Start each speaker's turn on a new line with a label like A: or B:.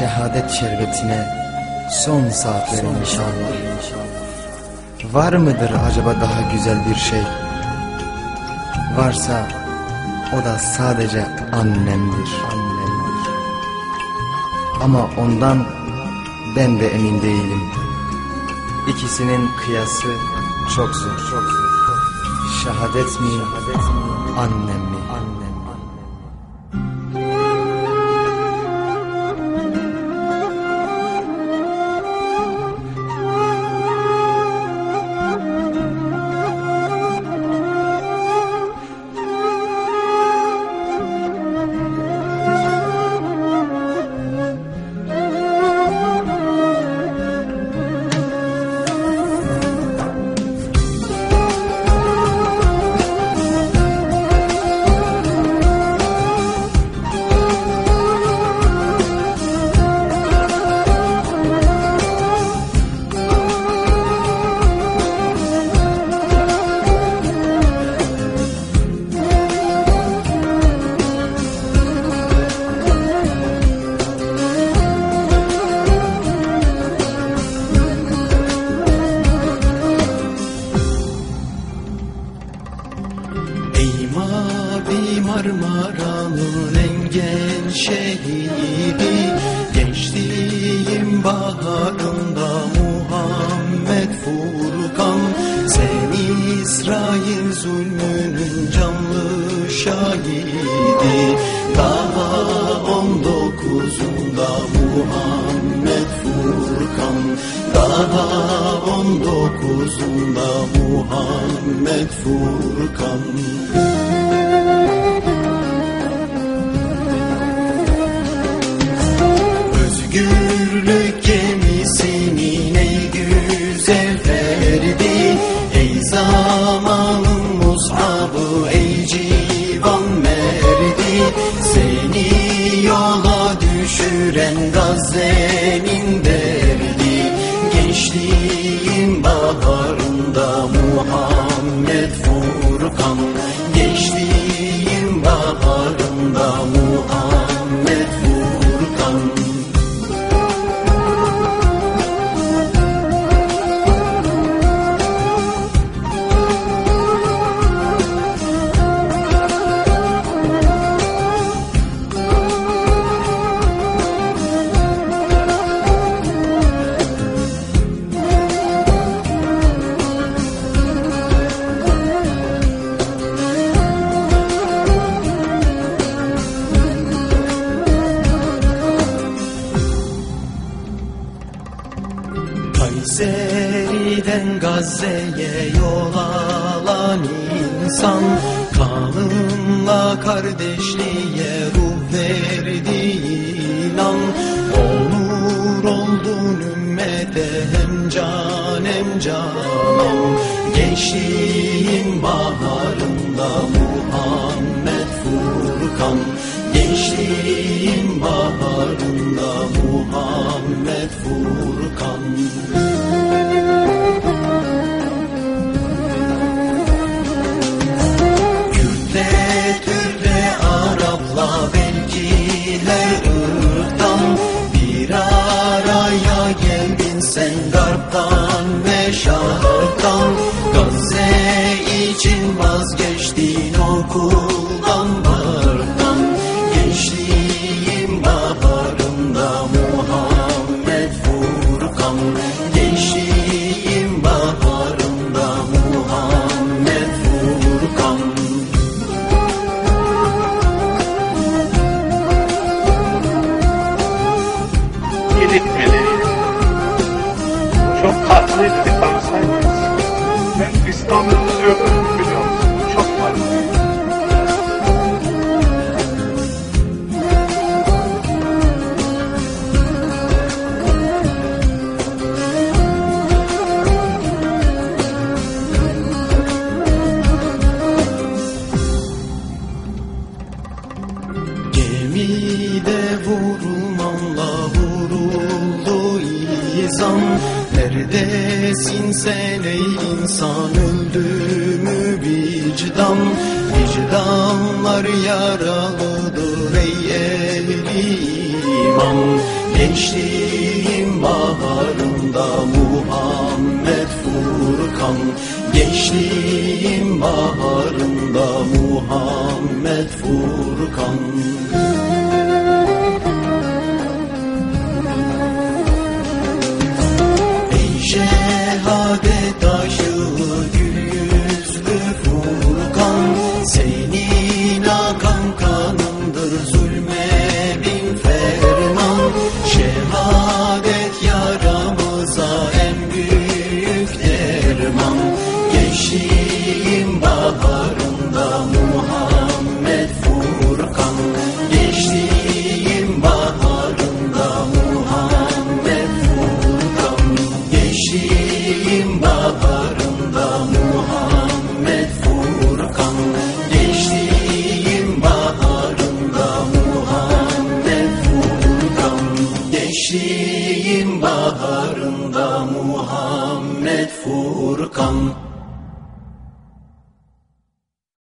A: şehadet şerbetine son saatlerin inşallah. Var mıdır acaba daha güzel bir şey? Varsa o da sadece annemdir. annemdir. Ama ondan ben de emin değilim. İkisinin kıyası çok zor. Çok zor. Şehadet mi, annem mi? Annem.
B: Şehidi Gençliğim baharında Muhammed Furkan. Sen İsrail zulmünün canlı şahidi. Daha on dokuzunda Muhammed Furkan. Daha on dokuzunda Muhammed Furkan düşüren Gazze'nin Kayseri'den Gazze'ye yol alan insan Kanınla kardeşliğe ruh verdi inan Onur oldun ümmete hem can hem canan. Gençliğin baharında Muhammed sen garptan ve şarktan Gazze için vazgeçtin okuldan
C: Tatlıydı bir tanısaydınız. Ben İstanbul'u özlüyorum biliyor musun? Çok tatlıydı.
B: Gemide vurulmanla vuruldu izan Neredesin sen ey insan? Öldü mü vicdan Vicdanlar yaralıdır ey ehli iman Gençliğin baharında Muhammed Furkan. Gençliğin baharında Muhammed Furkan Gençliğin baharında Muhammed Furkan. Gençliğin baharında Muhammed Furkan. Gençliğin baharında Muhammed Furkan. Gençliğin baharında Muhammed Furkan. Gençliğin baharında Muhammed Furkan